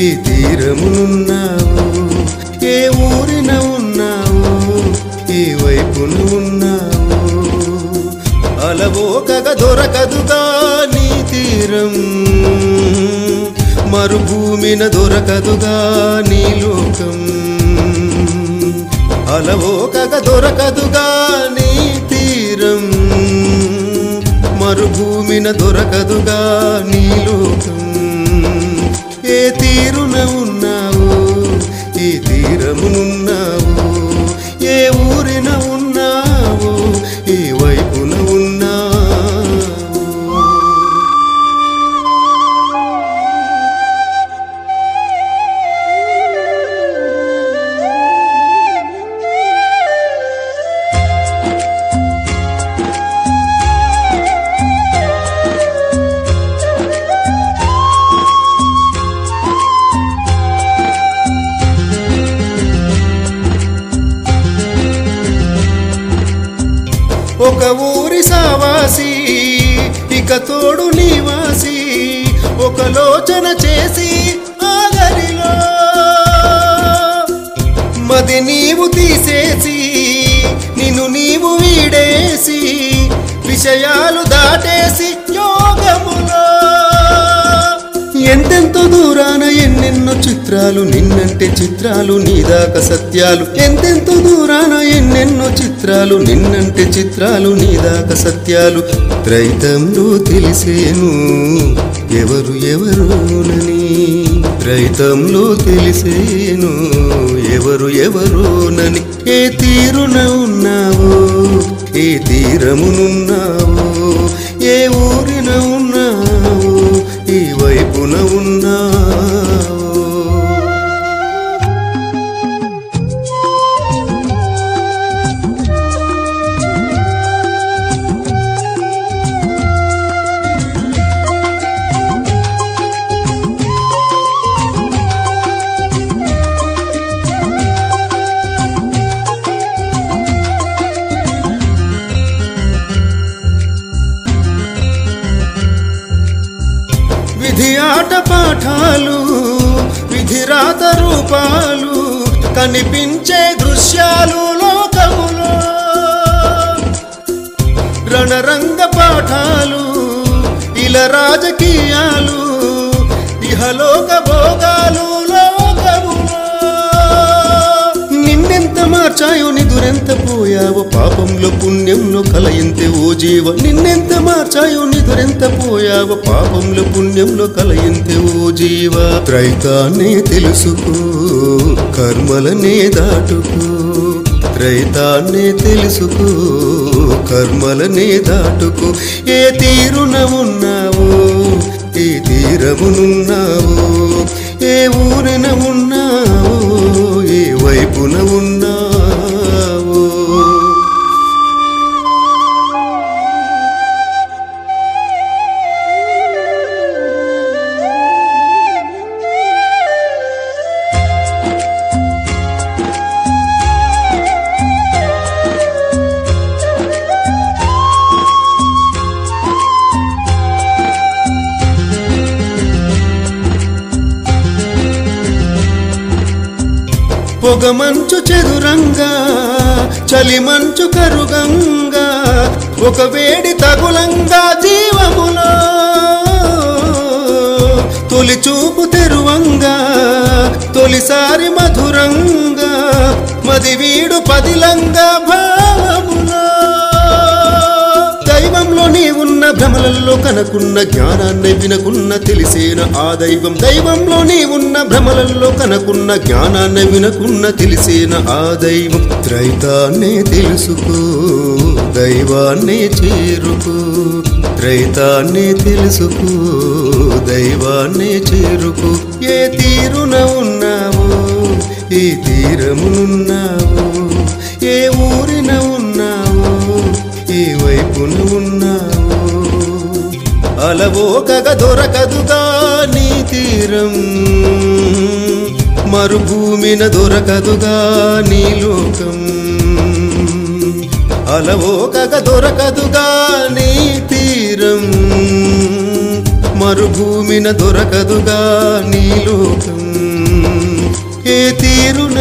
తీరమునున్నావు ఏ ఊరిన ఉన్నావు? ఏ వైపున ఉన్నావు? అలవోకగ దొరకదుగా నీ తీరం. మరుభూమిన దొరకదుగా నీ లోకం. అలవోకగ దొరకదుగా నీ తీరం. మరుభూమిన దొరకదుగా నీ లోకం. తీరున ఉన్నావు ఏ తీరమునున్నావు ఏ ఊరిన ఉన్నావు ఒక ఊరి సావాసి ఇక తోడు నివాసి ఒక లోచన చేసి ఆగరిలో. మది నీవు తీసేసి నిన్ను నీవు వీడేసి విషయాలు దాటేసి యోగములు ఎంతెంతో దూరాన ఎన్నెన్నో చిత్రాలు నిన్నంటే చిత్రాలు నీదాక సత్యాలు. ఎంతెంతో దూరాన ఎన్నెన్నో చిత్రాలు నిన్నంటే చిత్రాలు నీదాక సత్యాలు. రైతంలో తెలిసేను ఎవరు ఎవరోనని. రైతంలో తెలిసేను ఎవరు ఎవరోనని. ఏ తీరున ఉన్నావో ఏ తీరమునున్నావో ఏ ఊరిన ఆట పాఠాలు విధిరాత రూపాలు కనిపించే దృశ్యాలు లోకములో. రణరంగ పాఠాలు ఇలా రాజకీయాలు ఇహలోక భోగాలు లోకములో. నిన్నెంత మార్చాయో ఎంత పోయావో? పాపంలో పుణ్యంలో కలయింతే ఓ జీవ. నిన్నెంత మార్చాయో? నిదురెంత పోయావో? పాపంలో పుణ్యంలో కలయింతే ఓ జీవ. త్రైతాన్నే తెలుసుకో కర్మలనే దాటుకో. త్రైతాన్నే తెలుసుకో కర్మలనే దాటుకో. ఏ తీరున ఉన్నావో ఏ తీరమునున్నావో? ఏ ఊరిన ఉన్నావో పొగమంచు చెదురంగా చలి మంచు కరుగంగా ఒక వేడి తగులంగా జీవములో తొలి చూపు తెరువంగా తొలిసారి మధురంగా మది వీడు పదిలంగా భావములో భ్రమలలో కనకున్న జ్ఞానాన్ని వినకున్న తెలిసేన ఆ దైవం. దైవంలో నీ ఉన్న భ్రమలలో కనకున్న జ్ఞానాన్ని వినకున్న తెలిసేన ఆ దైవం. త్రైతాన్నే తెలుసుకో దైవాన్నే చేరుకో. త్రైతాన్నే తెలుసుకో దైవాన్నే చేరుకో. ఏ తీరున ఉన్నావో ఏ తీరమునున్నావో ఏ ఊరిన ఉన్నావో ఏ వైపున ఉన్నావు అలవోకగ దొరకదుగా నీ తీరం. మరుభూమిన దొరకదుగా నీ లోకం. అలవోకగ దొరకదుగా నీ తీరం. మరుభూమిన దొరకదుగా నీ లోకం. ఏ తీరున